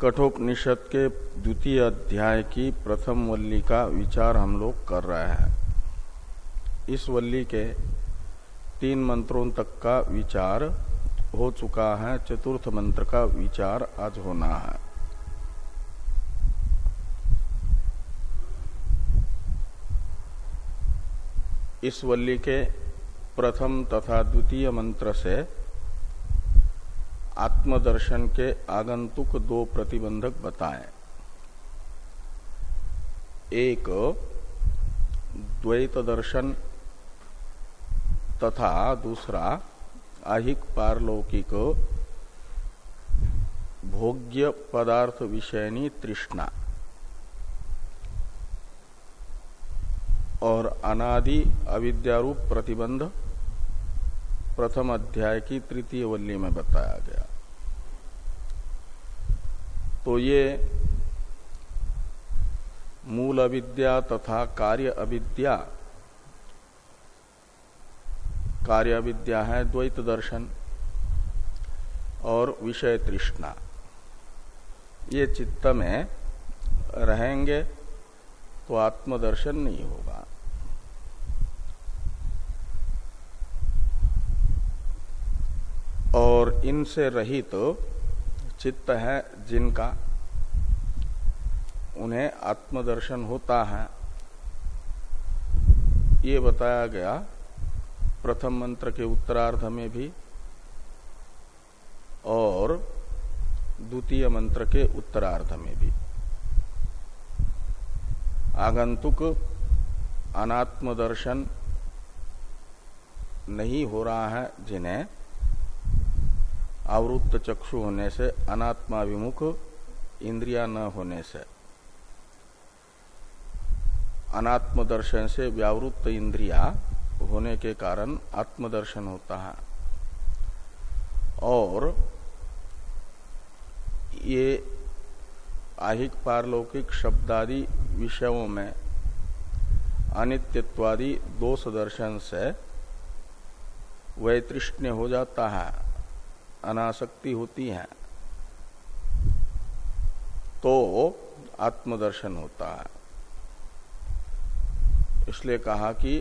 कठोपनिषद के द्वितीय अध्याय की प्रथम वल्ली का विचार हम लोग कर रहे हैं। इस वल्ली के तीन मंत्रों तक का विचार हो चुका है, चतुर्थ मंत्र का विचार आज होना है। इस वल्ली के प्रथम तथा द्वितीय मंत्र से आत्मदर्शन के आगंतुक दो प्रतिबंधक बताए। एक द्वैत दर्शन तथा दूसरा आहिक पारलौकिक भोग्य पदार्थ विषयनी तृष्णा। और अनादि अविद्यारूप प्रतिबंध प्रथम अध्याय की तृतीय वल्ली में बताया गया। तो ये मूल अविद्या तथा कार्य अविद्या कार्य अविद्या है द्वैत दर्शन और विषय तृष्णा। ये चित्त में रहेंगे तो आत्मदर्शन नहीं होगा। और इनसे रहित तो चित्त है जिनका उन्हें आत्मदर्शन होता है। ये बताया गया प्रथम मंत्र के उत्तरार्ध में भी और द्वितीय मंत्र के उत्तरार्ध में भी। आगंतुक अनात्मदर्शन नहीं हो रहा है जिन्हें आवृत्त चक्षु होने से, अनात्माभिमुख इंद्रिया न होने से। अनात्म दर्शन से व्यावृत्त इंद्रिया होने के कारण आत्मदर्शन होता है। और ये आहिक पारलौकिक शब्दादि विषयों में अनित्यत्वादि दोष दर्शन से वैतृष्ण्य हो जाता है। अनासक्ति होती है तो आत्मदर्शन होता है। इसलिए कहा कि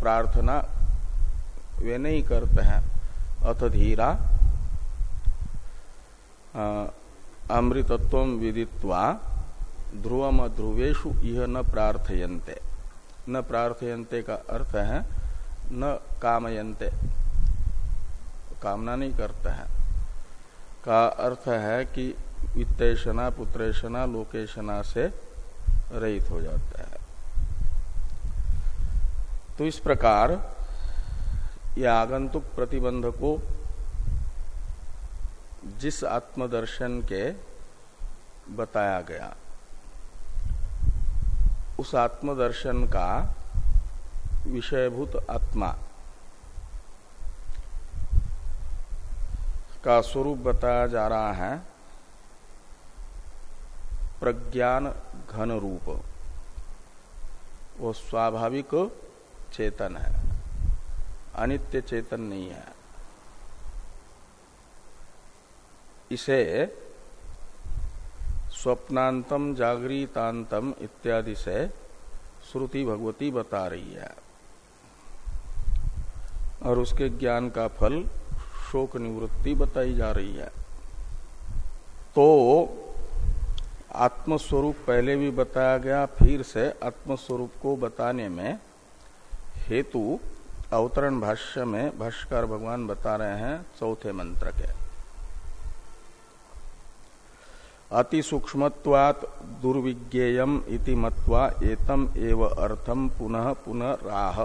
प्रार्थना वे नहीं करते हैं। अथ धीरा अमृतत्व विदित्वा ध्रुवम ध्रुवेशु यह न प्रार्थयन्ते। न प्रार्थयन्ते का अर्थ है न कामयन्ते। कामना नहीं करते हैं। का अर्थ है कि वित्तेषणा पुत्रेशना लोकेशना से रहित हो जाता है। तो इस प्रकार यह आगंतुक प्रतिबंध को जिस आत्मदर्शन के बताया गया, उस आत्मदर्शन का विषयभूत आत्मा का स्वरूप बताया जा रहा है, प्रज्ञान घन रूप। वो स्वाभाविक चेतन है, अनित्य चेतन नहीं है। इसे स्वप्नांतम जागृतांतम इत्यादि से श्रुति भगवती बता रही है। और उसके ज्ञान का फल शोक निवृत्ति बताई जा रही है। तो आत्मस्वरूप पहले भी बताया गया, फिर से आत्मस्वरूप को बताने में हेतु अवतरण भाष्य में भाष्कर भगवान बता रहे हैं चौथे मंत्र के। अति सूक्ष्मत्वात् दुर्विज्ञेयम इति मत्वा एतम एव अर्थम पुनः पुनः राह।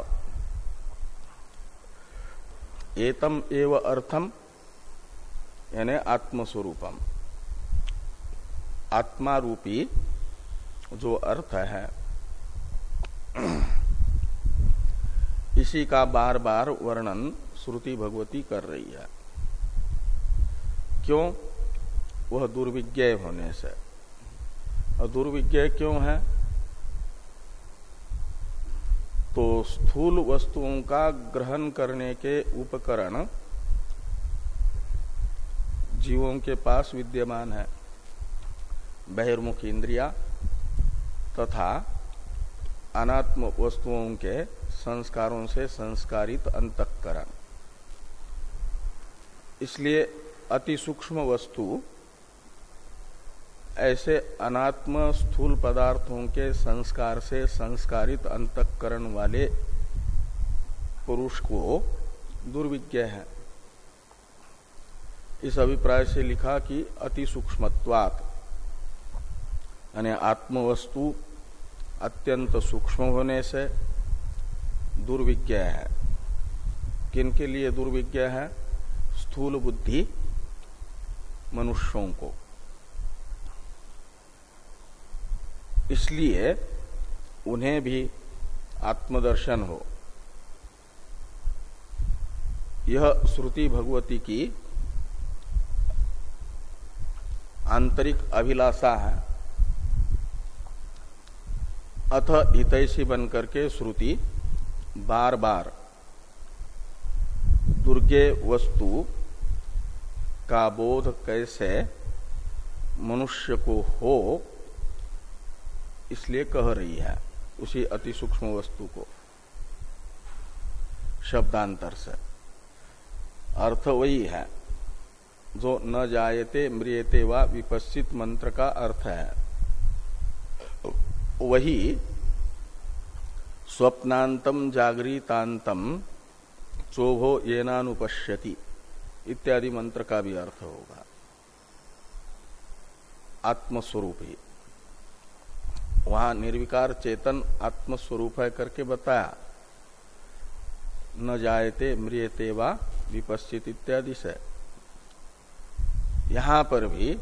एतम एव अर्थम, यानी आत्मस्वरूपम। आत्मा रूपी जो अर्थ है, इसी का बार बार वर्णन श्रुति भगवती कर रही है। क्यों? वह दुर्विज्ञ होने से। और दुर्विज्ञ क्यों है? तो स्थूल वस्तुओं का ग्रहण करने के उपकरण जीवों के पास विद्यमान है। बहिर्मुख इंद्रिया तथा अनात्म वस्तुओं के संस्कारों से संस्कारित अंतकरण। इसलिए अति सूक्ष्म वस्तु ऐसे अनात्म स्थूल पदार्थों के संस्कार से संस्कारित अंतकरण वाले पुरुष को दुर्विज्ञ है। इस अभिप्राय से लिखा कि अति सूक्ष्मत्वात, यानी आत्मवस्तु अत्यंत सूक्ष्म होने से दुर्विज्ञ है। किन के लिए दुर्विज्ञ है? स्थूल बुद्धि मनुष्यों को। इसलिए उन्हें भी आत्मदर्शन हो। यह श्रुति भगवती की आंतरिक अभिलाषा है। अथ हितैषी बनकर के श्रुति बार बार दुर्गे वस्तु का बोध कैसे मनुष्य को हो इसलिए कह रही है उसी अति सूक्ष्म वस्तु को। शब्दांतर से। अर्थ वही है। जो न जायते मृियते व विपस्सित मंत्र का अर्थ है। वही स्वप्नांतम जागृतांतम चोभो येनानुपश्यति इत्यादि मंत्र का भी अर्थ होगा। आत्मस्वरूप। ही वहाँ निर्विकार चेतन आत्मस्वरूप है करके बताया। न जायते मृियते वा विपश्चित इत्यादि से। यहाँ पर भी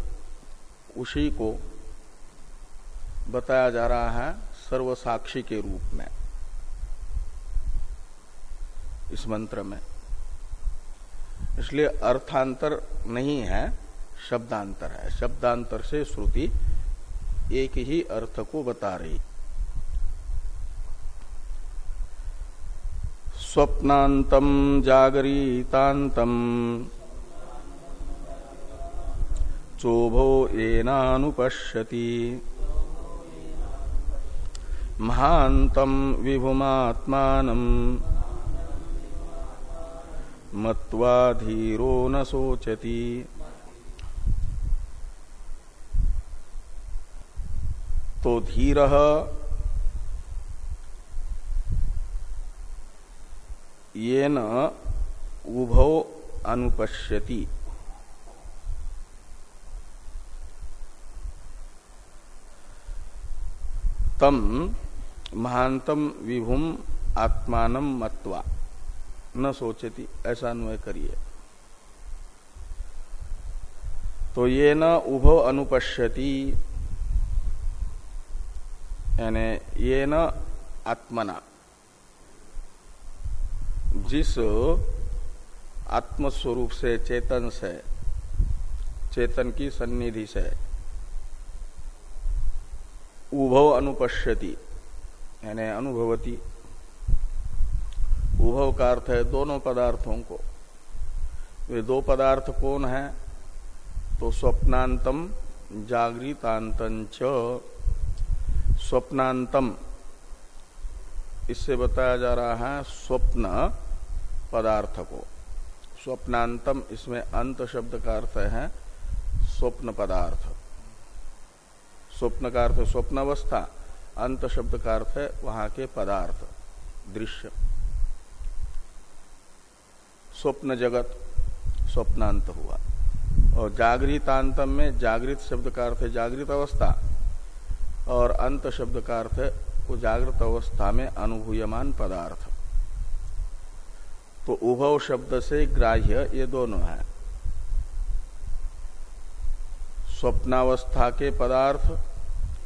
उसी को बताया जा रहा है सर्वसाक्षी के रूप में। इस मंत्र में। इसलिए अर्थांतर नहीं है, शब्दांतर है। शब्दांतर से श्रुति एक ही अर्थ को बता रही। स्वप्नातम जागरीतांतम, चोभो एनानुपश्यति महान्तम विभुमात्मान, मत्वा धीरो न सोचती तो धीर ये न उभौ अनुपश्यति। तम महानतम विभुम आत्मान मत्वा। न सोचती, ऐसा अन्वय करिए। तो ये न उभव अनुपश्यति यानी ये न आत्मना। जिस आत्मस्वरूप से चेतन से, चेतन की सन्निधि से उभव अनुपश्यति, यानी अनुभवती। उभव का अर्थ है दोनों पदार्थों को। वे दो पदार्थ कौन है? तो स्वप्नांतम जागृतांतंच। स्वप्नांतम। इससे बताया जा रहा है स्वप्न पदार्थ को स्वप्नांतम, इसमें अंत शब्द का अर्थ है स्वप्न पदार्थ। स्वप्न का अर्थ स्वप्न अवस्था अंत शब्द का अर्थ है वहाँ के पदार्थ, दृश्य। स्वप्न जगत, स्वप्नांत हुआ। और जागृतांतम में जागृत शब्द का अर्थ है जागृत अवस्था और अंत शब्द का अर्थ जागृत अवस्था में अनुभूयमान पदार्थ। तो उभव शब्द से ग्राह्य ये दोनों है। स्वप्नावस्था के पदार्थ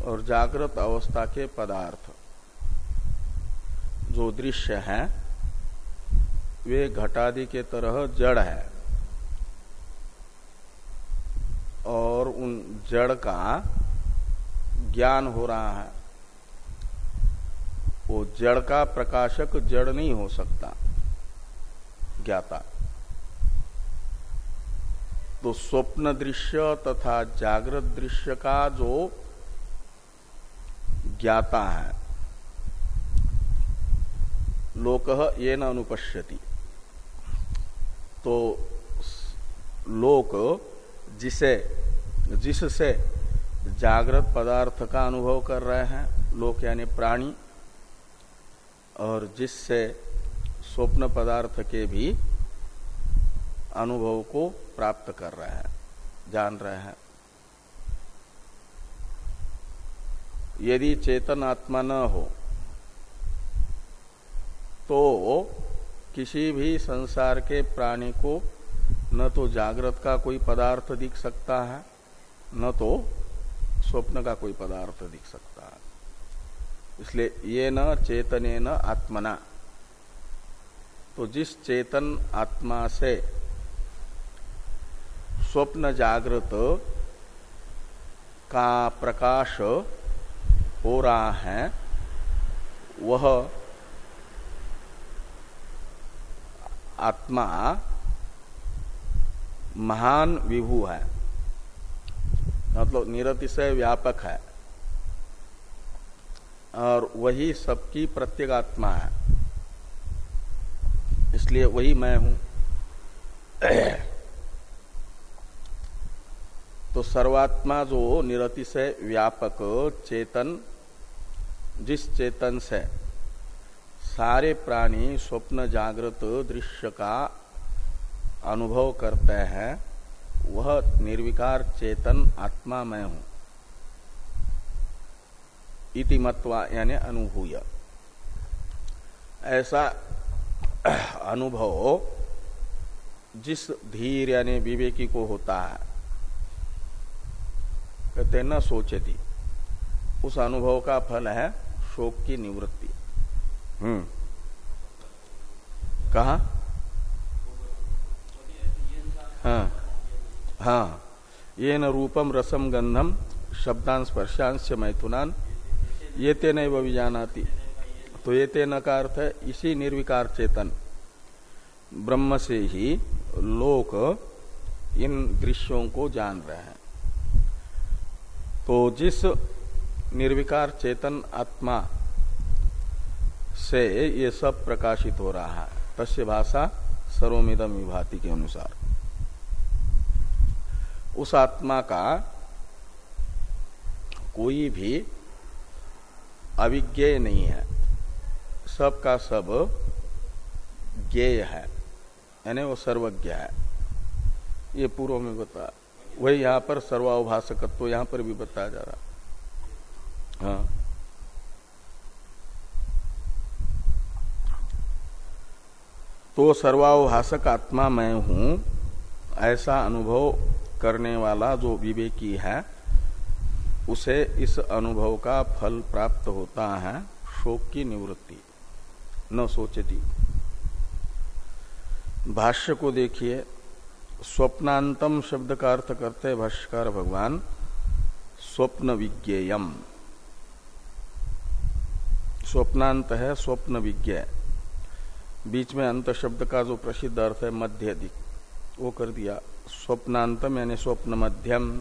और जागृत अवस्था के पदार्थ। जो दृश्य हैं, वे घटादि के तरह जड़ है। और उन जड़ का ज्ञान हो रहा है, वो जड़ का प्रकाशक जड़ नहीं हो सकता, ज्ञाता। तो स्वप्न दृश्य तथा जागृत दृश्य का जो ज्ञाता है, लोक ये न अनुपश्यति। तो लोक जिसे, जिससे जागृत पदार्थ का अनुभव कर रहे हैं, लोक यानी प्राणी, और जिससे स्वप्न पदार्थ के भी अनुभव को प्राप्त कर रहे हैं, जान रहे हैं। यदि चेतन आत्मा न हो तो किसी भी संसार के प्राणी को न तो जागृत का कोई पदार्थ दिख सकता है, न तो स्वप्न का कोई पदार्थ दिख सकता है। इसलिए ये न चेतने न आत्मना। तो जिस चेतन आत्मा से स्वप्न जागृत का प्रकाश हो रहा है, वह आत्मा महान विभू है। मतलब निरतिशय व्यापक है। और वही सबकी प्रत्येगात्मा है। इसलिए वही मैं हूँ। तो सर्वात्मा जो निरतिशय व्यापक, चेतन, जिस चेतन से सारे प्राणी स्वप्न जागृत दृश्य का अनुभव करते हैं वह निर्विकार चेतन आत्मा मैं हूँ। इति मत्वा यानी अनुभूय। ऐसा अनुभव जिस धीर यानी विवेकी को होता है, कहते न सोचती। उस अनुभव का फल है शोक की निवृत्ति। हम्म। कहा? हाँ। हाँ ये न रूपम रसम गंधम शब्दान स्पर्शांश मैथुनान। ये ते नहीं जानाती तो ये तेन का अर्थ है, इसी निर्विकार चेतन। ब्रह्म से ही लोक इन दृश्यों को जान रहे हैं। तो जिस निर्विकार चेतन आत्मा से ये सब प्रकाशित हो रहा है, तस्य भाषा सर्वमिदम विभाति के अनुसार। उस आत्मा का कोई भी अविज्ञेय नहीं है। सब का सब ज्ञेय है। यानी वो सर्वज्ञ है। ये पूर्व में बता। वही यहाँ पर सर्वाभाषकत्व यहाँ पर भी बताया जा रहा। हाँ। तो सर्वाभाषक आत्मा मैं हूँ, ऐसा अनुभव करने वाला जो विवेकी है, उसे इस अनुभव का फल प्राप्त होता है शोक की निवृत्ति। न सोचती। भाष्य को देखिए। स्वप्नांतम शब्द का अर्थ करते भाष्यकार भगवान स्वप्न विज्ञेयम स्वप्नांत है स्वप्न विज्ञ बीच में अंत शब्द का जो प्रसिद्ध अर्थ है मध्य दिक वो कर दिया। स्वप्नांतम यानी स्वप्न मध्यम।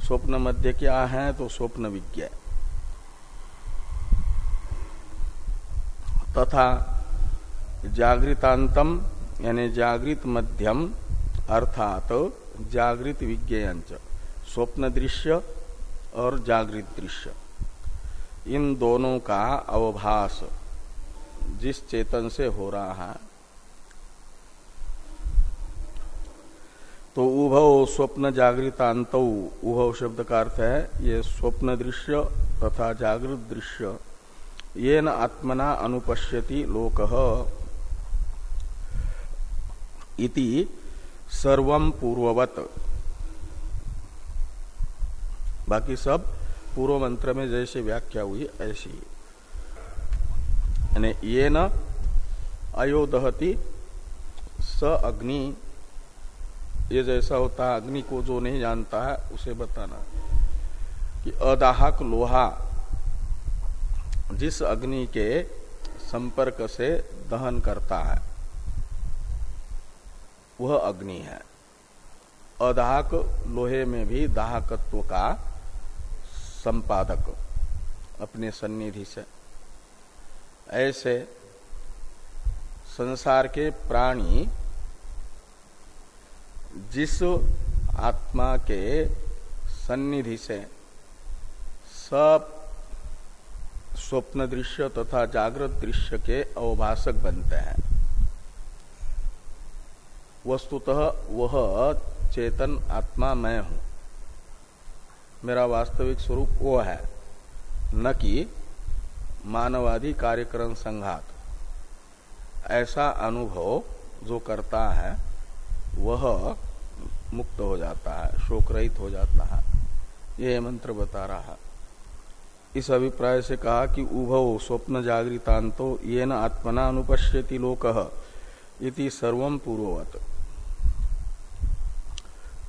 स्वप्न मध्य क्या है तो स्वप्न विज्ञा। तथा जागृतांतम यानी जागृत मध्यम अर्थात जागृत विज्ञान स्वप्न दृश्य और जागृत दृश्य। इन दोनों का अवभास जिस चेतन से हो रहा है तो उभव स्वप्न जागृतांत उभव शब्द का अर्थ है, ये स्वप्न दृश्य तथा जागृत दृश्य ये न आत्मना अनुपश्यति लोक। इति सर्वम पूर्ववत। बाकी सब पूर्व मंत्र में जैसे व्याख्या हुई, ऐसी। ये न अयोदहति स अग्नि ये जैसा होता है अग्नि को जो नहीं जानता है, उसे बताना। कि अदाहक लोहा, जिस अग्नि के संपर्क से दहन करता है, वह अग्नि है। अदाहक लोहे में भी दाहकत्व का संपादक अपने सन्निधि से। ऐसे संसार के प्राणी जिस आत्मा के सन्निधि से सब स्वप्न दृश्य तथा जागृत दृश्य के अवभाषक बनते हैं। वस्तुतः वह चेतन आत्मा मैं हूँ। मेरा वास्तविक स्वरूप वो है, न कि मानवादी कार्यक्रम संघात। ऐसा अनुभव जो करता है, वह मुक्त हो जाता है शोक रहित हो जाता है। यह मंत्र बता रहा है। इस अभिप्राय से कहा कि उभव स्वप्न जागृतांतो ये न आत्मना अनुपश्यति लोक इति सर्व पूर्ववत।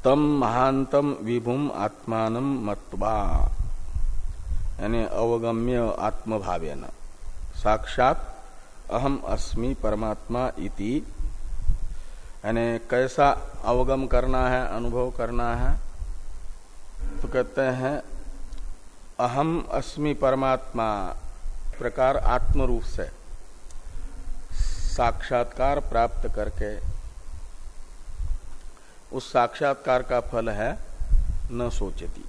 तम महांतम विभुम आत्मान मत्वा, यानी अवगम्य आत्मभावेन। साक्षात अहम अस्मि परमात्मा इति यानी कैसा अवगम करना है, अनुभव करना है तो कहते हैं, अहम अस्मि परमात्मा, प्रकार आत्म रूप से, साक्षात्कार प्राप्त करके। उस साक्षात्कार का फल है, न सोचती।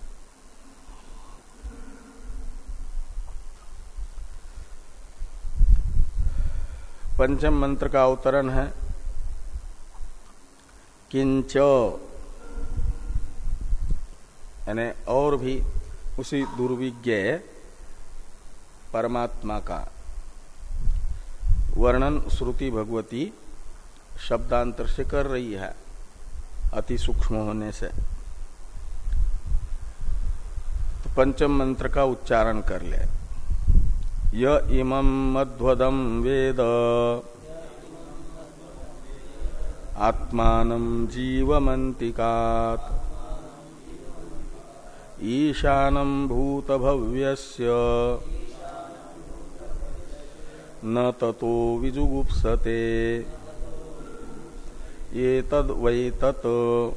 पंचम मंत्र का अवतरण है किंच। यानी और भी उसी दुर्विज्ञ परमात्मा का। वर्णन श्रुति भगवती शब्दांतर से कर रही है, अति सूक्ष्म होने से। तो पंचम मंत्र का उच्चारण कर ले। य इमं मध्वदम वेद। आत्मान जीवमंतिकात् ईशानम भूतभव्यस्य। न ततो विजुगुप्सते। ये तद वै तत्।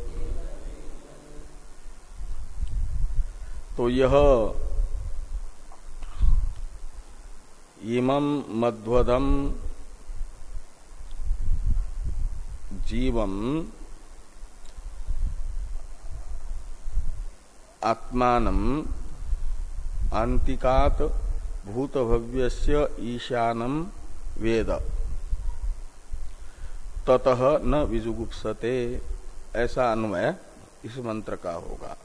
तो यह इमं मध्वदम जीवम आत्मान अंतिकात भूतभव्य ईशानम वेद। ततः न विजुगुप्सते, ऐसा अन्वय इस मंत्र का होगा।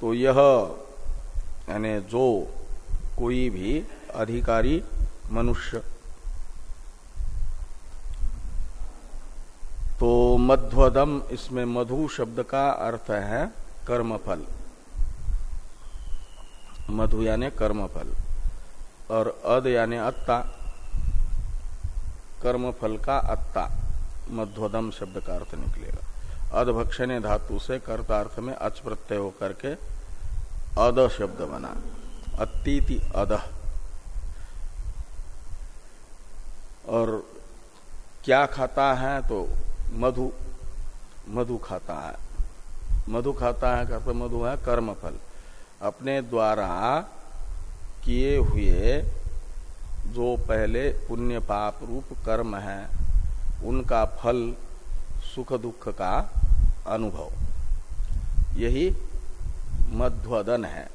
तो यह, यानी जो कोई भी अधिकारी मनुष्य तो मध्वदम, इसमें मधु शब्द का अर्थ है कर्मफल। मधु यानी कर्मफल और अद यानी अत्ता। कर्मफल का अत्ता, मध्वदम शब्द का अर्थ निकलेगा। अधभक्षण धातु से कर्तार्थ में अच प्रत्यय होकर के अद शब्द बना। अतीति अद। और क्या खाता है तो मधु मधु खाता है। मधु खाता है कहते मधु है, कर्मफल। अपने द्वारा किए हुए जो पहले पुण्य पाप रूप कर्म है, उनका फल सुख दुख का अनुभव। यही मध्वदन है।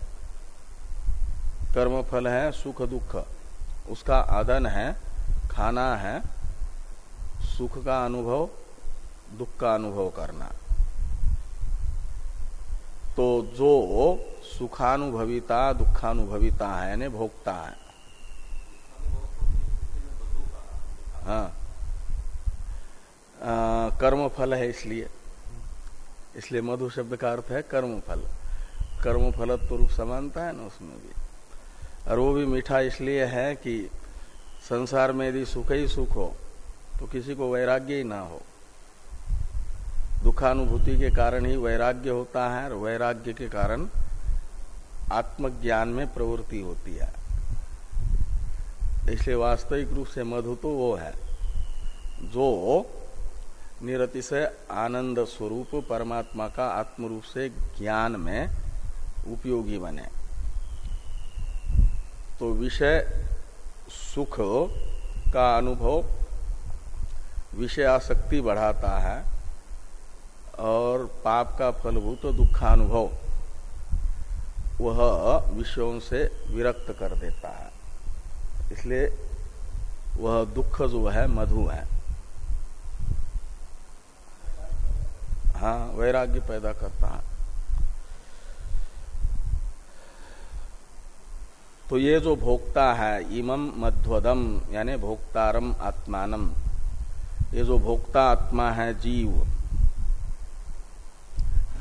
कर्म फल है, सुख दुख। उसका आदन है, खाना है, सुख का अनुभव दुख का अनुभव करना तो जो सुखानुभविता, दुखानुभविता है, यानी भोगता है. हाँ. कर्म फल है इसलिए. इसलिए मधु शब्द का अर्थ है कर्म फल कर्म फल तो रूप समानता है ना उसमें भी. और वो भी मीठा इसलिए है कि संसार में यदि सुख ही सुख हो तो किसी को वैराग्य ही ना हो. दुखानुभूति के कारण ही वैराग्य होता है और वैराग्य के कारण आत्मज्ञान में प्रवृत्ति होती है। इसलिए वास्तविक रूप से मधु तो वो है, जो निरतिशय आनंद स्वरूप परमात्मा का आत्म रूप से ज्ञान में उपयोगी बने। तो विषय सुख का अनुभव विषय आसक्ति बढ़ाता है। और पाप का फलभूत दुखानुभव, वह विषयों से विरक्त कर देता है। इसलिए वह दुख जो है, मधु है। हाँ वैराग्य पैदा करता है। तो ये जो भोक्ता है इमम मध्वदम यानी भोक्तारम आत्मानम ये जो भोक्ता आत्मा है, जीव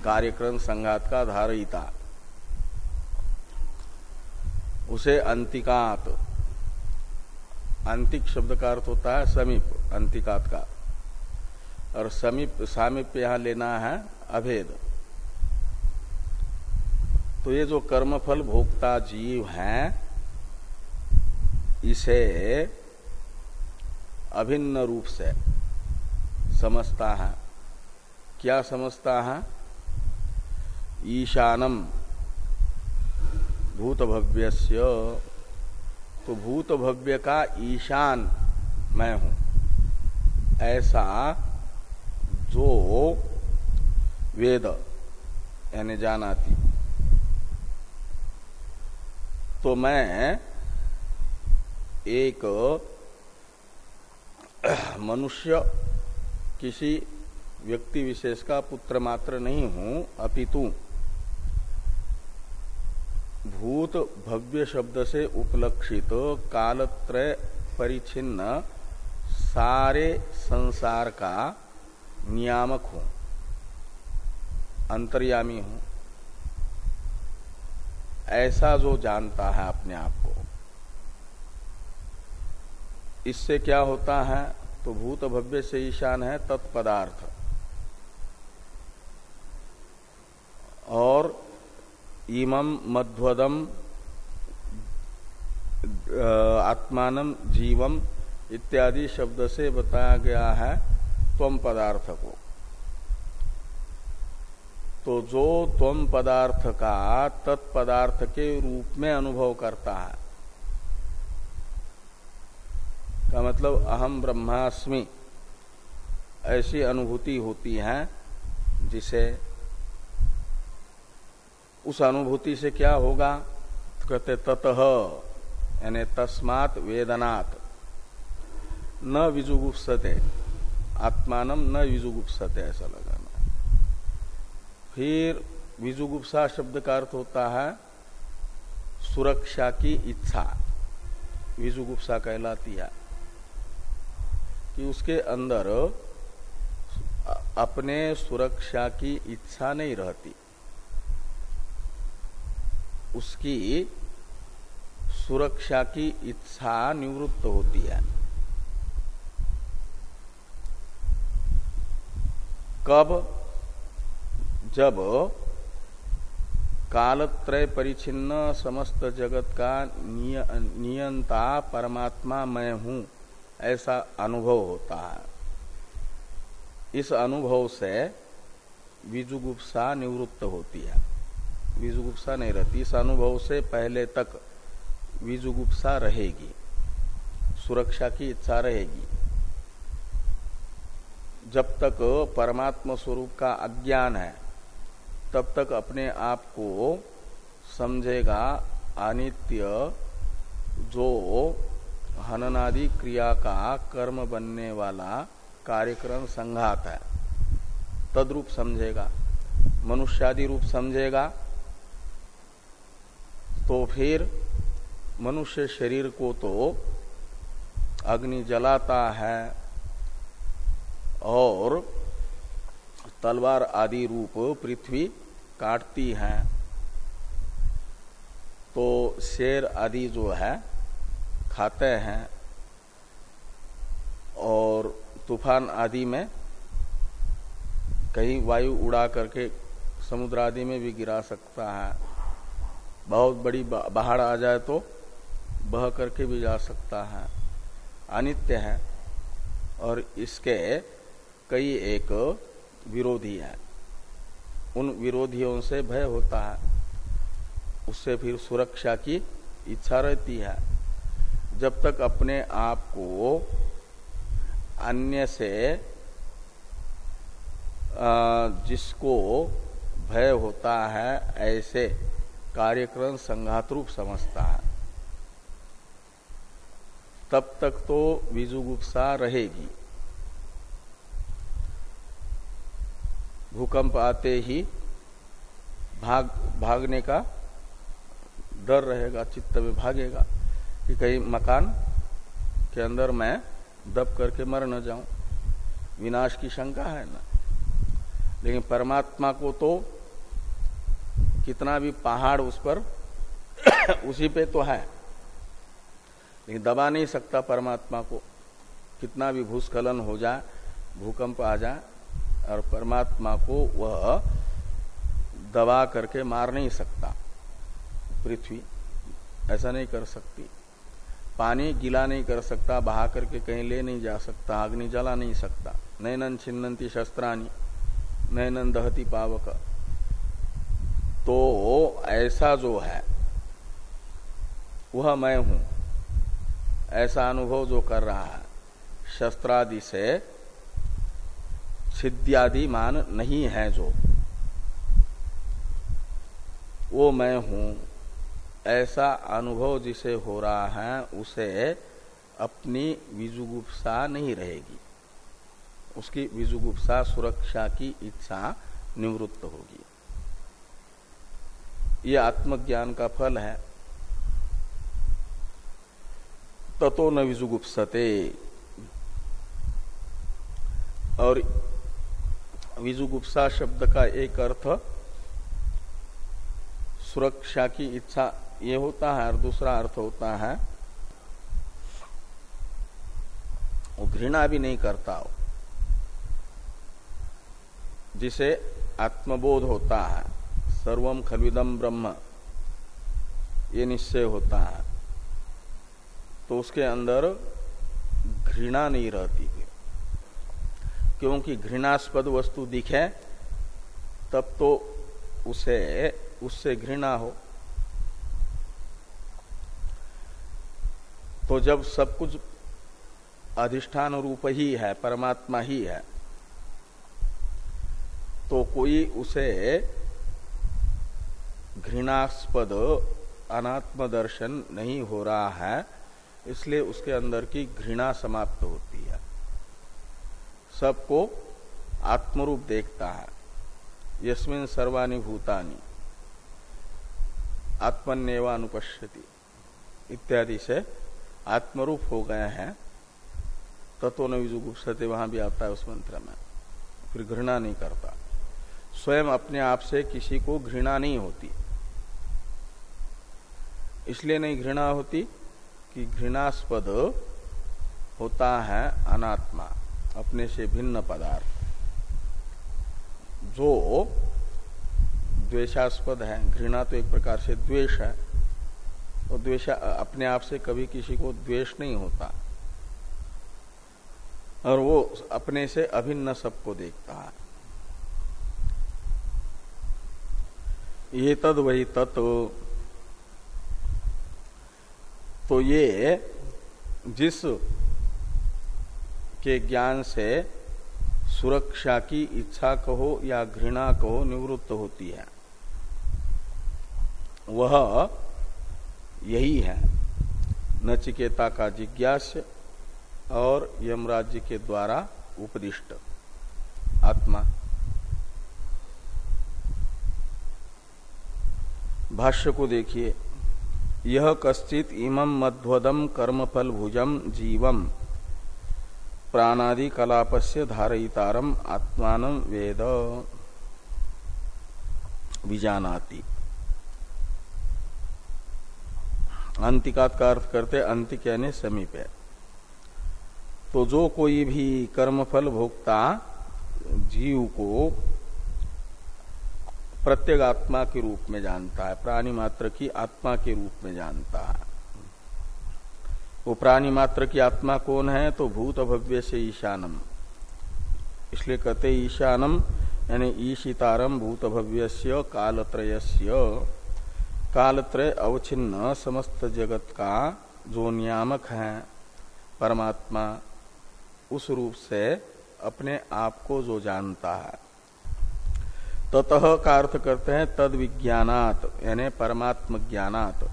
कार्यक्रम संघात का धारयिता उसे अंतिकात। अंतिक शब्द का अर्थ होता है समीप, अंतिकात का। और समीप सामीप यहाँ लेना है अभेद। तो ये जो कर्मफल भोक्ता जीव है, इसे अभिन्न रूप से समझता है। क्या समझता है? ईशानम। भूतभव्य तो भूतभव्य का ईशान मैं हूँ। ऐसा जो वेद, यानी जानाती। तो मैं एक मनुष्य, किसी व्यक्ति विशेष का पुत्र मात्र नहीं हूँ, अपितु। भूत भव्य शब्द से उपलक्षित कालत्रय परिचिन्न सारे संसार का नियामक हो, अंतर्यामी हूँ। ऐसा जो जानता है अपने आप को, इससे क्या होता है तो भूत भव्य से ईशान है तत्पदार्थ। और इमम मध्वदम आत्मानम जीवम इत्यादि शब्द से बताया गया है त्वम पदार्थ को तो जो त्वम पदार्थ का तत्पदार्थ के रूप में अनुभव करता है। का मतलब अहम ब्रह्मास्मि, ऐसी अनुभूति होती है जिसे उस अनुभूति से क्या होगा? तो कहते, ततः यानी तस्मात वेदनात्। न विजुगुप्सते। आत्मान न विजुगुप्सत, ऐसा लगाना। फिर विजुगुप्सा शब्द का अर्थ होता है, सुरक्षा की इच्छा। विजुगुप्सा कहलाती है कि उसके अंदर अपने सुरक्षा की इच्छा नहीं रहती। उसकी सुरक्षा की इच्छा निवृत्त होती है। कब? जब कालत्रय परिचिन्न समस्त जगत का निय, नियंता परमात्मा मैं हूँ ऐसा अनुभव होता है। इस अनुभव से विजुगुप्सा निवृत्त होती है। विजुगुप्सा नहीं रहती। इस अनुभव से पहले तक विजुगुप्सा रहेगी। सुरक्षा की इच्छा रहेगी। जब तक परमात्मा स्वरूप का अज्ञान है, तब तक अपने आप को समझेगा अनित्य जो हननादि क्रिया का कर्म बनने वाला कार्यक्रम संघात है। तद्रूप समझेगा। मनुष्यादि रूप समझेगा। तो फिर मनुष्य शरीर को तो अग्नि जलाता है और तलवार आदि रूप पृथ्वी काटती है। तो शेर आदि जो है, खाते हैं और तूफ़ान आदि में कहीं वायु उड़ा करके समुद्र आदि में भी गिरा सकता है। बहुत बड़ी बाहर आ जाए तो बह करके भी जा सकता है। अनित्य है और इसके कई एक विरोधी हैं। उन विरोधियों से भय होता है। उससे फिर सुरक्षा की इच्छा रहती है। जब तक अपने आप को अन्य से जिसको भय होता है, ऐसे कार्यक्रम संघात रूप समझता है। तब तक तो विजुगुप्सा रहेगी। भूकंप आते ही भाग, भागने का डर रहेगा, चित्त में भागेगा कि कहीं मकान के अंदर मैं दब करके मर न जाऊँ। विनाश की शंका है ना। लेकिन परमात्मा को तो कितना भी पहाड़ उस पर, उसी पे तो है। लेकिन दबा नहीं सकता परमात्मा को। कितना भी भूस्खलन हो जाए भूकंप आ जाए और परमात्मा को वह दबा करके मार नहीं सकता। पृथ्वी ऐसा नहीं कर सकती। पानी गिला नहीं कर सकता, बहा करके कहीं ले नहीं जा सकता, अग्नि जला नहीं सकता। नैनन छिन्नती शस्त्रानी नैनन दहती पावक। तो ऐसा जो है, वह मैं हूँ। ऐसा अनुभव जो कर रहा है, शस्त्रादि से छिद्यादि मान नहीं है जो। वो मैं हूँ, ऐसा अनुभव जिसे हो रहा है, उसे अपनी विजुगुप्सा नहीं रहेगी। उसकी विजुगुप्सा सुरक्षा की इच्छा निवृत्त होगी। ये आत्मज्ञान का फल है। ततो न विजुगुप्सते और विजुगुप्सा शब्द का एक अर्थ, सुरक्षा की इच्छा ये होता है और दूसरा अर्थ होता है, वो घृणा भी नहीं करता हो, जिसे आत्मबोध होता है। सर्वम खलविदम ब्रह्म। ये निश्चय होता है। तो उसके अंदर घृणा नहीं रहती फिर क्योंकि घृणास्पद वस्तु दिखे, तब तो उसे, उससे घृणा हो। तो जब सब कुछ अधिष्ठान रूप ही है, परमात्मा ही है तो कोई उसे घृणास्पद अनात्म दर्शन नहीं हो रहा है, इसलिए उसके अंदर की घृणा समाप्त होती है। सबको आत्मरूप देखता है। यस्मिन सर्वानी भूतानी आत्मन्यवानुपश्यति इत्यादि से आत्मरूप हो गए हैं। तत्व न विजुगुप्सते, वहाँ भी आता है उस मंत्र में। फिर घृणा नहीं करता। स्वयं अपने आप से किसी को घृणा नहीं होती। इसलिए नहीं घृणा होती कि घृणास्पद होता है अनात्मा, अपने से भिन्न पदार्थ। जो द्वेषास्पद है, घृणा तो एक प्रकार से द्वेष है, और द्वेष अपने आप से कभी किसी को द्वेष नहीं होता। और वो अपने से अभिन्न सबको देखता है। ये तद वही तत्व तो ये जिस के ज्ञान से सुरक्षा की इच्छा कहो या घृणा कहो, निवृत्त होती है। वह यही है। नचिकेता का जिज्ञास्य और यमराज्य के द्वारा उपदिष्ट आत्मा। भाष्य को देखिए। यह कश्चित इमं मध्वदम कर्मफल भुजम जीवम। प्राणादि कलापस्य धारयितारम आत्मान वेद। विजानाति। अंतिकात का अर्थ करते अंतिक यानी समीप। है तो जो कोई भी कर्मफल भोक्ता जीव को प्रत्येक आत्मा के रूप में जानता है, प्राणी मात्र की आत्मा के रूप में जानता है। वो प्राणी मात्र की आत्मा कौन है? तो भूत भव्य से ईशानम। इसलिए कहते ईशानम, यानी ईशितारम भूत भव्य कालत्रयस्य। कालत्रय अवचिन्न समस्त जगत का जो नियामक है, परमात्मा, उस रूप से अपने आप को जो जानता है। ततः का अर्थ करते हैं तद विज्ञानात यानी परमात्म ज्ञानात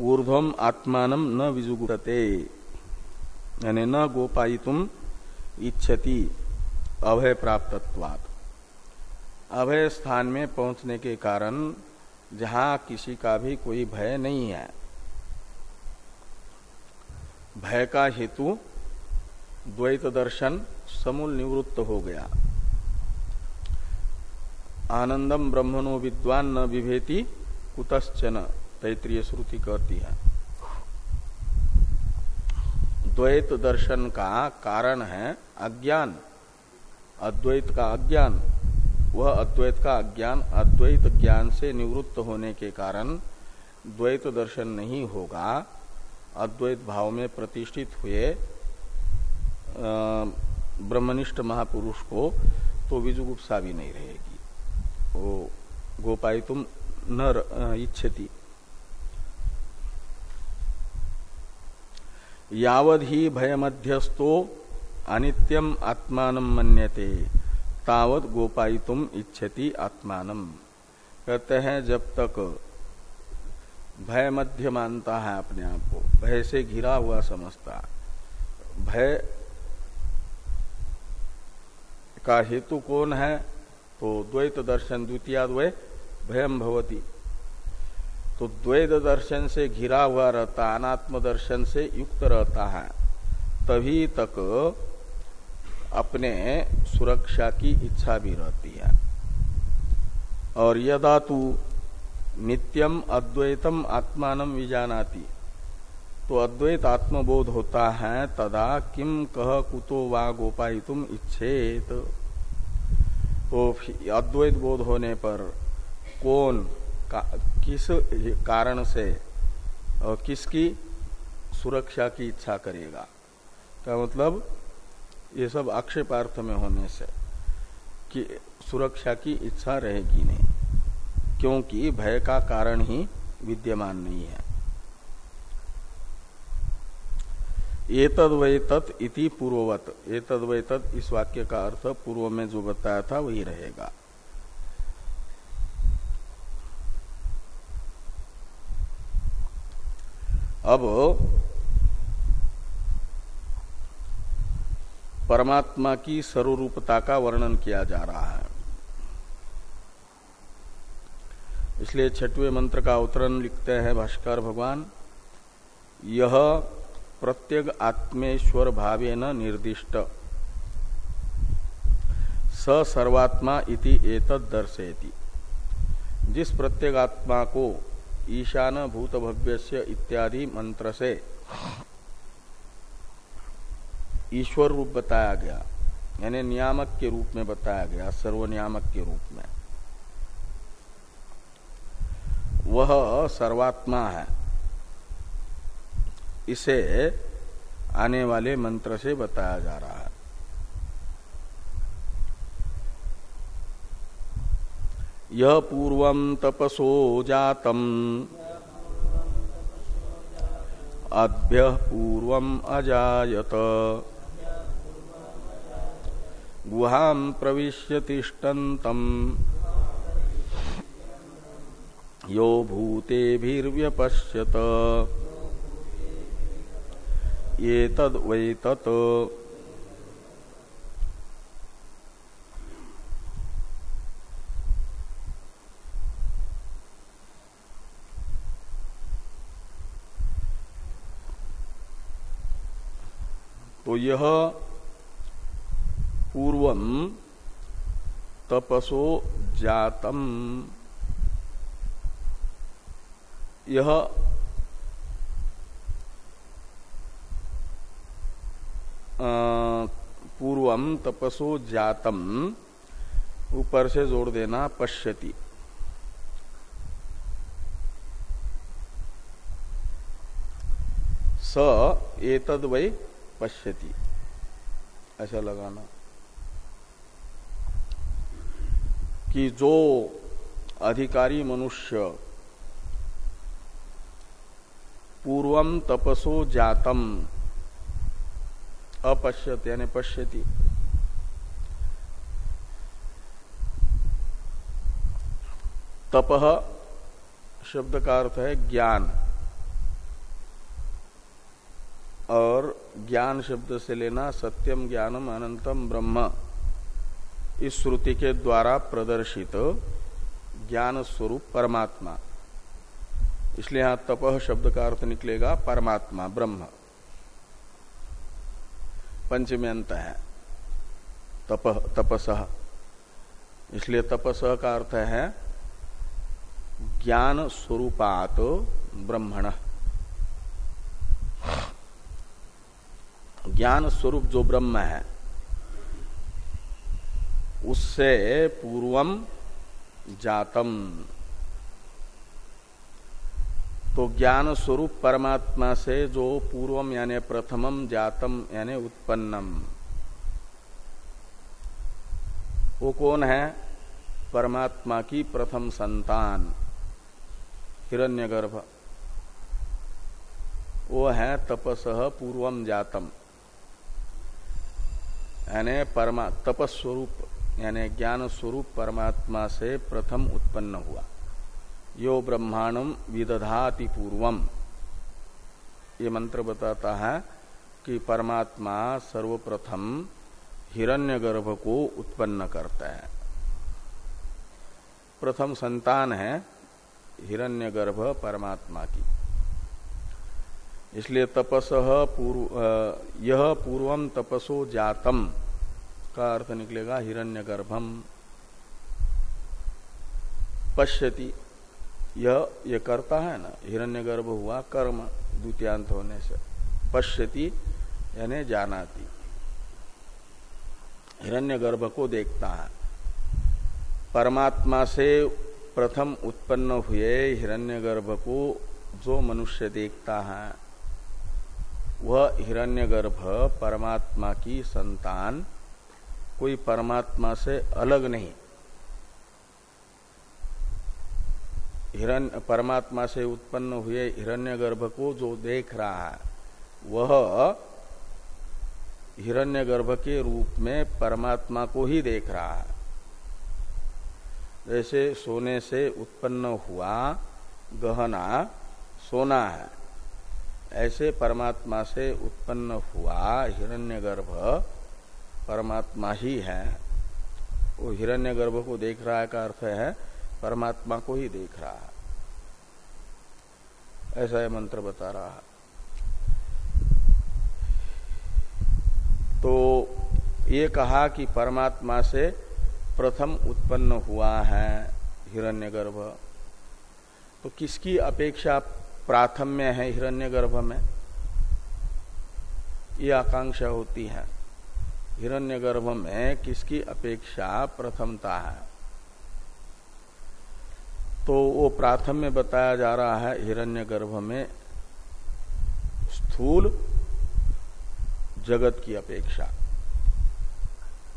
ऊर्धम आत्मान न विजुगुरते, यानी न गोपाई तुम इच्छति अभय प्राप्तत्वात् अभय स्थान में पहुँचने के कारण जहाँ किसी का भी कोई भय नहीं है। भय का हेतु द्वैत दर्शन समूल निवृत्त हो गया। आनंदम ब्रह्मणो विद्वान न विभेति कुतश्चन तैतृय श्रुति कहती है। द्वैत दर्शन का कारण है अज्ञान। अद्वैत का अज्ञान। वह अद्वैत का अज्ञान अद्वैत ज्ञान से निवृत्त होने के कारण द्वैत दर्शन नहीं होगा। अद्वैत भाव में प्रतिष्ठित हुए ब्रह्मनिष्ठ महापुरुष को तो विजुगुप्सा भी नहीं रहेगी। गोपाई, तुम न इच्छति। यावद ही भय मध्यस्थो अनित्यम आत्मान मन्यते तावत गोपाई, तुम इच्छति आत्मान कहते हैं, जब तक भय मध्य मानता है अपने आप को, भय से घिरा हुआ समझता, भय का हेतु कौन है? तो द्वैत दर्शन द्वितीय द्वय भयम भवती। तो द्वैत दर्शन से घिरा हुआ रहता अनात्म दर्शन से युक्त रहता है, तभी तक अपने सुरक्षा की इच्छा भी रहती है। और यदा तू नित्यम अद्वैतम आत्मान विजानाती तो अद्वैत आत्मबोध होता है, तदा किम कह कुतो वा गोपाई तुम इच्छेत। तो अद्वैत बोध होने पर कौन का, किस कारण से और किसकी सुरक्षा की इच्छा करेगा? का मतलब ये सब आक्षेपार्थ में होने से कि सुरक्षा की इच्छा रहेगी नहीं क्योंकि भय का कारण ही विद्यमान नहीं है। एतद इति पूर्ववत। एतद वै तत् इस वाक्य का अर्थ पूर्व में जो बताया था वही रहेगा। अब परमात्मा की सर्वरूपता का वर्णन किया जा रहा है। इसलिए छठवें मंत्र का अवतरण लिखते हैं भाष्कर भगवान। यह प्रत्येक आत्मेश्वर भावे न निर्दिष्ट। स सर्वात्मा इति एतद दर्शयति। जिस प्रत्येक आत्मा को ईशान भूत इत्यादि मंत्र से ईश्वर रूप बताया गया, यानी नियामक के रूप में बताया गया, सर्वनियामक के रूप में। वह सर्वात्मा है। इसे आने वाले मंत्र से बताया जा रहा है। यह पूर्व तपसो जातम। अभ्य पूर्व अजात गुहा प्रविश्य तिष्ठन्तं यो भूतेभिर्व्यपश्यत। ये तद वै तत्। तो यह पूर्वम तपसो जातम। यह पूर्वम तपसो जातम, ऊपर से जोड़ देना, पश्यति। स, एतद वै पश्यति। ऐसा लगाना। कि जो अधिकारी मनुष्य पूर्वम तपसो जातम अपश्यत यानी पश्यति। तपह शब्द का अर्थ है ज्ञान। और ज्ञान शब्द से लेना सत्यम ज्ञानम अनंतम ब्रह्म। इस श्रुति के द्वारा प्रदर्शित ज्ञान स्वरूप परमात्मा। इसलिए यहाँ तपह शब्द का अर्थ निकलेगा परमात्मा ब्रह्म। पंचमी अंत है। तप, तपस। इसलिए तपस का अर्थ है ज्ञान स्वरूपात ब्रह्मण। ज्ञान स्वरूप जो ब्रह्म है, उससे पूर्वम जातम। तो ज्ञान स्वरूप परमात्मा से जो पूर्वम यानी प्रथमम जातम यानी उत्पन्नम। वो कौन है? परमात्मा की प्रथम संतान, हिरण्यगर्भ। वो है तपस पूर्वम जातम। यानी परमा, तपस्वरूप, यानी ज्ञान स्वरूप परमात्मा से प्रथम उत्पन्न हुआ। यो ब्रह्मांडम विदधाति पूर्वम। ये मंत्र बताता है कि परमात्मा सर्वप्रथम हिरण्यगर्भ को उत्पन्न करता है। प्रथम संतान है हिरण्यगर्भ परमात्मा की। इसलिए तपस पूर्व यह पूर्वम तपसो जातम का अर्थ निकलेगा हिरण्यगर्भम। पश्यति यह ये करता है ना, हिरण्यगर्भ हुआ कर्म द्वितीयांत होने से। पश्यति, यानी जानाती। हिरण्यगर्भ को देखता है। परमात्मा से प्रथम उत्पन्न हुए हिरण्यगर्भ को जो मनुष्य देखता है, वह हिरण्यगर्भ परमात्मा की संतान, कोई परमात्मा से अलग नहीं। हिरण्य परमात्मा से उत्पन्न हुए हिरण्यगर्भ को जो देख रहा है, वह हिरण्यगर्भ के रूप में परमात्मा को ही देख रहा है। जैसे सोने से उत्पन्न हुआ गहना सोना है, ऐसे परमात्मा से उत्पन्न हुआ हिरण्यगर्भ परमात्मा ही है। वो हिरण्यगर्भ को देख रहा है का अर्थ है परमात्मा को ही देख रहा है। ऐसा यह मंत्र बता रहा है। तो ये कहा कि परमात्मा से प्रथम उत्पन्न हुआ है हिरण्यगर्भ। तो किसकी अपेक्षा प्राथम्य है हिरण्यगर्भ में? ये आकांक्षा होती है। हिरण्यगर्भ में किसकी अपेक्षा प्रथमता है? तो वो प्राथम्य बताया जा रहा है हिरण्यगर्भ में स्थूल जगत की अपेक्षा।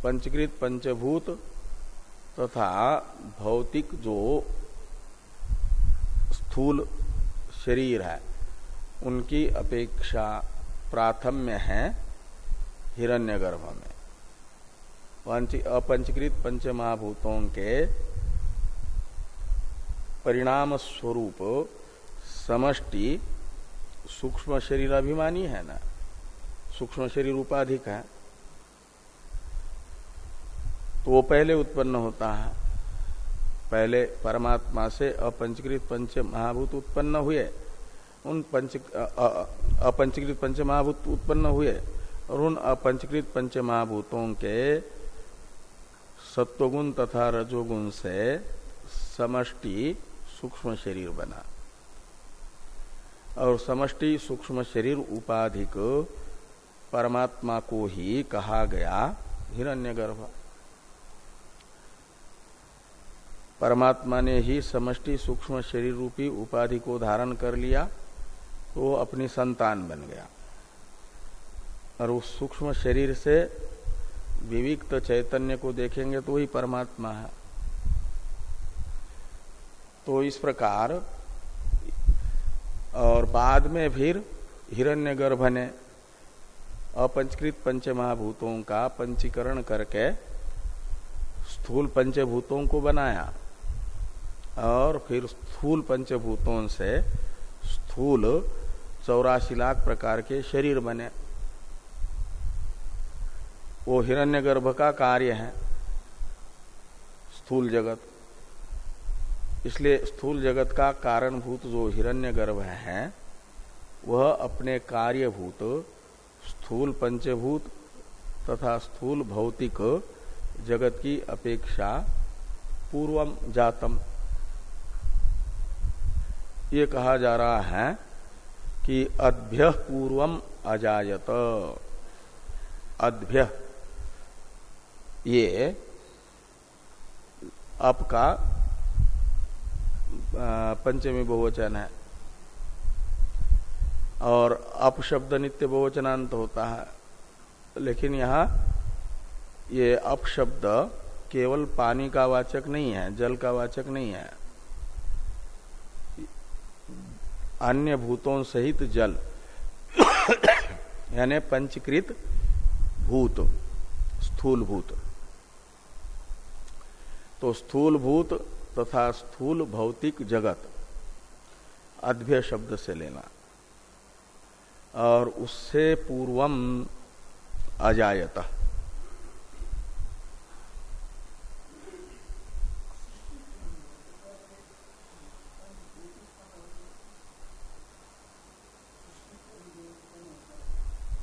पंचकृत, पंचभूत तथा भौतिक जो स्थूल शरीर है, उनकी अपेक्षा प्राथम्य है हिरण्यगर्भ में। अपंचकृत पंच महाभूतों के परिणाम स्वरूप समष्टि सूक्ष्म शरीर अभिमानी है ना? सूक्ष्म शरीर उपाधिक है। तो वो पहले उत्पन्न होता है। पहले परमात्मा से अपंचकृत पंच महाभूत उत्पन्न हुए। उन पंच अपंचकृत पंच महाभूत उत्पन्न हुए और उन अपंचकृत पंच महाभूतों के सत्वगुण तथा रजोगुण से समष्टि सूक्ष्म शरीर बना। और समष्टि सूक्ष्म शरीर उपाधिक परमात्मा को ही कहा गया हिरण्यगर्भ। परमात्मा ने ही समष्टि सूक्ष्म शरीर रूपी उपाधि को धारण कर लिया तो वो अपनी संतान बन गया। और उस सूक्ष्म शरीर से विविक्त चैतन्य को देखेंगे तो वही परमात्मा है। तो इस प्रकार, और बाद में फिर हिरण्यगर्भ ने अपंचकृत पंच महाभूतों का पंचीकरण करके स्थूल पंचभूतों को बनाया। और फिर स्थूल पंचभूतों से स्थूल चौरासी लाख प्रकार के शरीर बने। वो हिरण्यगर्भ का कार्य है स्थूल जगत। इसलिए स्थूल जगत का कारणभूत जो हिरण्यगर्भ है, वह अपने कार्यभूत, स्थूल पंचभूत तथा स्थूल भौतिक जगत की अपेक्षा पूर्वम जातम। ये कहा जा रहा है कि अद्भ्य पूर्वम अजायत। अद्भ्य। ये अप का पंचमी बहुवचन है। और अपशब्द नित्य बहुवचनांत होता है। लेकिन यहाँ ये अपशब्द केवल पानी का वाचक नहीं है, जल का वाचक नहीं है। अन्य भूतों सहित जल, यानी पंचकृत भूत, स्थूल भूत। तो स्थूल भूत तथा स्थूल भौतिक जगत अद्भ्य शब्द से लेना। और उससे पूर्वम अजायत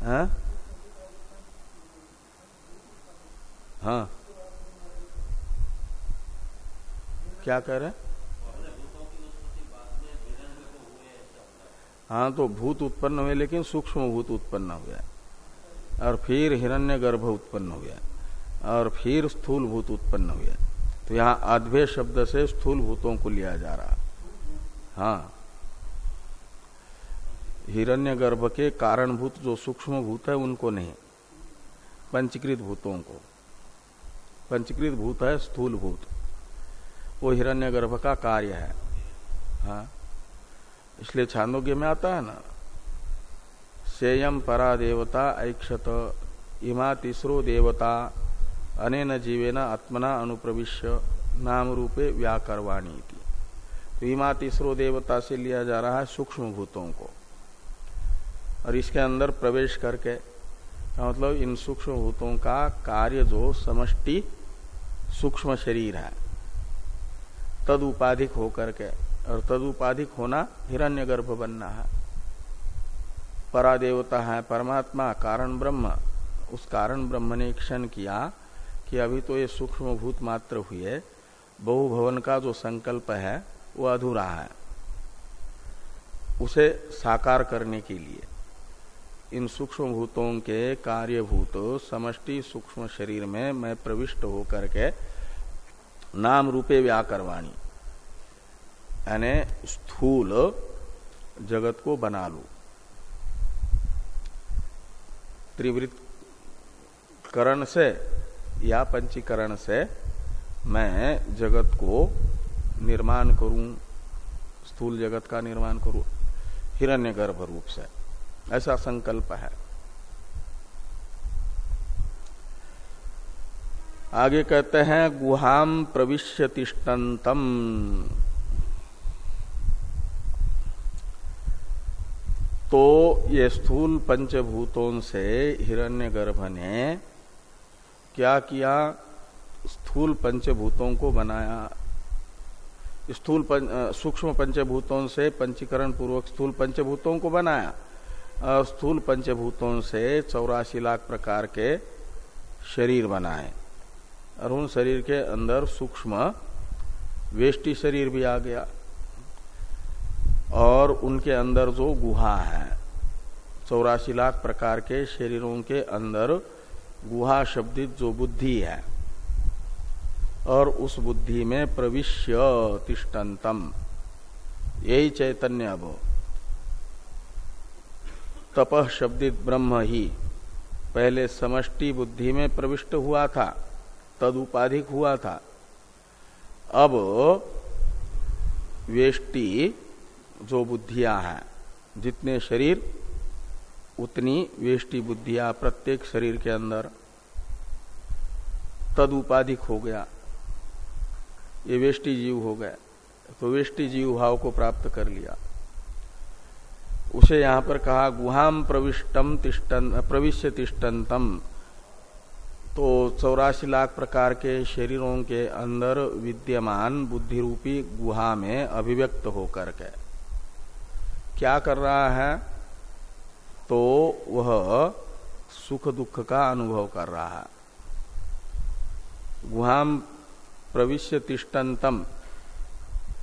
हाँ हाँ क्या कह रहे हाँ? तो भूत उत्पन्न हुए, लेकिन सूक्ष्म भूत उत्पन्न हुआ और फिर हिरण्य गर्भ उत्पन्न हुआ और फिर स्थूल भूत उत्पन्न हुआ तो यहाँ अद्भे शब्द से स्थूल भूतों को लिया जा रहा। हाँ। हिरण्य गर्भ के कारणभूत जो सूक्ष्म भूत है, उनको नहीं। पंचकृत भूतों को। पंचकृत भूत है स्थूल भूत वो हिरण्यगर्भ का कार्य है। हाँ? इसलिए छांदोग्य में आता है ना? सेयम परा देवता ऐक्षत इमा तीसरो देवता, अनेन जीवेन आत्मना अनुप्रविश्य, नाम रूपे व्याकरवाणी थी तो इमा तीसरो देवता से लिया जा रहा है सूक्ष्म भूतों को। और इसके अंदर प्रवेश करके मतलब? इन सूक्ष्म भूतों का कार्य जो समष्टि सूक्ष्म शरीर है। तद उपाधिक होकर के, और तद उपाधिक होना हिरण्यगर्भ बनना है। परा देवता है, परमात्मा, कारण ब्रह्म। उस कारण ब्रह्म ने क्षण किया कि अभी तो ये सूक्ष्म भूत मात्र हुए। बहुभवन का जो संकल्प है, वो अधूरा है। उसे साकार करने के लिए इन सूक्ष्म भूतों के कार्यभूत समष्टि सूक्ष्म शरीर में मैं प्रविष्ट होकर के नाम रूपे व्याकरवाणी। यानी स्थूल जगत को बना लू। त्रिवृत करण से या पंचीकरण से मैं जगत को निर्माण करूँ, स्थूल जगत का निर्माण करूँ, हिरण्यगर्भ रूप से। ऐसा संकल्प है। आगे कहते हैं गुहाम प्रविश्य तिष्टन्तम तो ये स्थूल पंचभूतों से हिरण्यगर्भ ने क्या किया? स्थूल पंचभूतों को बनाया। स्थूल पंच, सूक्ष्म पंचभूतों से पंचीकरण पूर्वक स्थूल पंचभूतों को बनाया। स्थूल पंचभूतों से चौरासी लाख प्रकार के शरीर बनाए। और उन शरीर के अंदर सूक्ष्म वेष्टि शरीर भी आ गया और उनके अंदर जो गुहा है, चौरासी लाख प्रकार के शरीरों के अंदर गुहा शब्दित जो बुद्धि है, और उस बुद्धि में प्रविश्य तिष्टंतम यही चैतन्य अब। तपह शब्दित ब्रह्म ही, पहले समष्टि बुद्धि में प्रविष्ट हुआ था। तद उपाधिक हुआ था। अब वेष्टि जो बुद्धियाँ हैं, जितने शरीर, उतनी वेष्टि बुद्धियाँ प्रत्येक शरीर के अंदर तद उपाधिक हो गया। ये वेष्टि जीव हो गए तो वेष्टि जीव भाव को प्राप्त कर लिया। उसे यहाँ पर कहा गुहाम प्रविष्टम तिष्टन, प्रविश्य तिष्टन्तम। तो चौरासी लाख प्रकार के शरीरों के अंदर विद्यमान बुद्धि रूपी गुहा में अभिव्यक्त होकर के। क्या कर रहा है? तो वह सुख दुख का अनुभव कर रहा है। गुहाम प्रविश्य तिष्टन्तम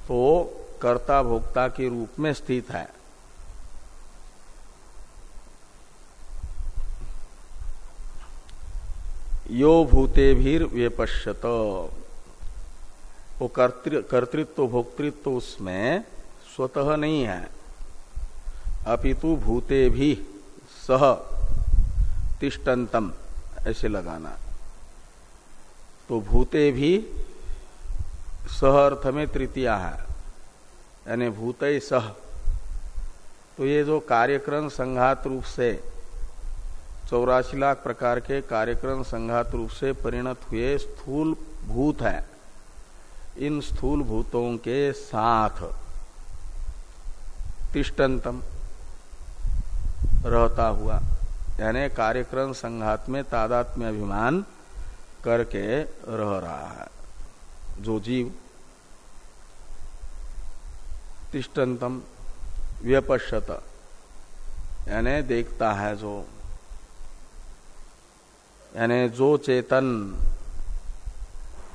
तो कर्ता भोक्ता के रूप में स्थित है। यो भूते भीर व्यपश्यत। वो कर्तृत्व, भोक्तृत्व उसमें स्वतः नहीं है। अपितु भूते भी सह तिष्टंतम ऐसे लगाना। तो भूते भी सह अर्थ में तृतीया है। यानी भूत सह। तो ये जो कार्यक्रम संघात रूप से चौरासी लाख प्रकार के कार्यक्रम संघात रूप से परिणत हुए स्थूल भूत है। इन स्थूल भूतों के साथ तिष्टंतम रहता हुआ, यानी कार्यक्रम संघात में तादात्म्य अभिमान करके रह रहा है। जो जीव तिष्टंतम व्यपश्यत, यानी देखता है जो यानी जो चेतन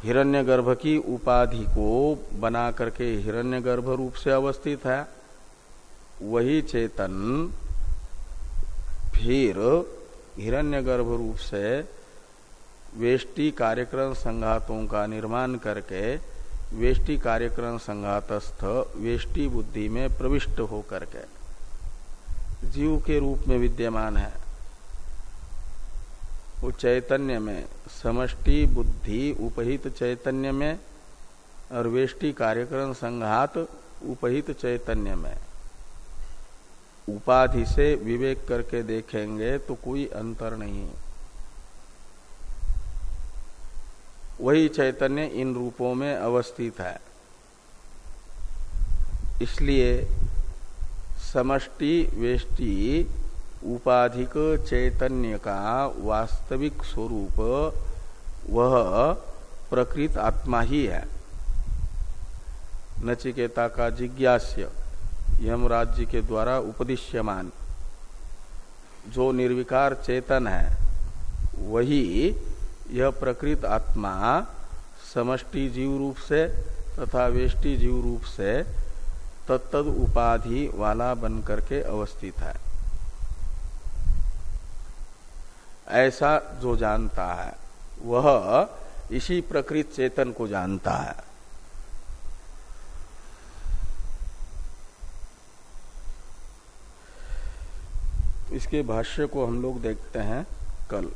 हिरण्यगर्भ की उपाधि को बना करके हिरण्यगर्भ रूप से अवस्थित है, वही चेतन फिर हिरण्यगर्भ रूप से वेष्टि कार्यक्रम संघातों का निर्माण करके वेष्टि कार्यक्रम संघातस्थ वेष्टि बुद्धि में प्रविष्ट होकर के जीव के रूप में विद्यमान है। वो चैतन्य में, समष्टि, बुद्धि, उपहित चैतन्य में और वेष्टि कार्यक्रम संघात उपहित चैतन्य में। उपाधि से विवेक करके देखेंगे तो कोई अंतर नहीं वही चैतन्य इन रूपों में अवस्थित है। इसलिए समष्टि, वेष्टि उपाधिक चैतन्य का वास्तविक स्वरूप, वह प्रकृत आत्मा ही है। नचिकेता का जिज्ञास्य, यम राज्य के द्वारा उपदिश्यमान। जो निर्विकार चेतन है, वही यह प्रकृत आत्मा समष्टि जीव रूप से तथा वेष्टि जीव रूप से तत्द उपाधि वाला बन करके अवस्थित है। ऐसा जो जानता है, वह इसी प्रकृत चेतन को जानता है। इसके भाष्य को हम लोग देखते हैं कल।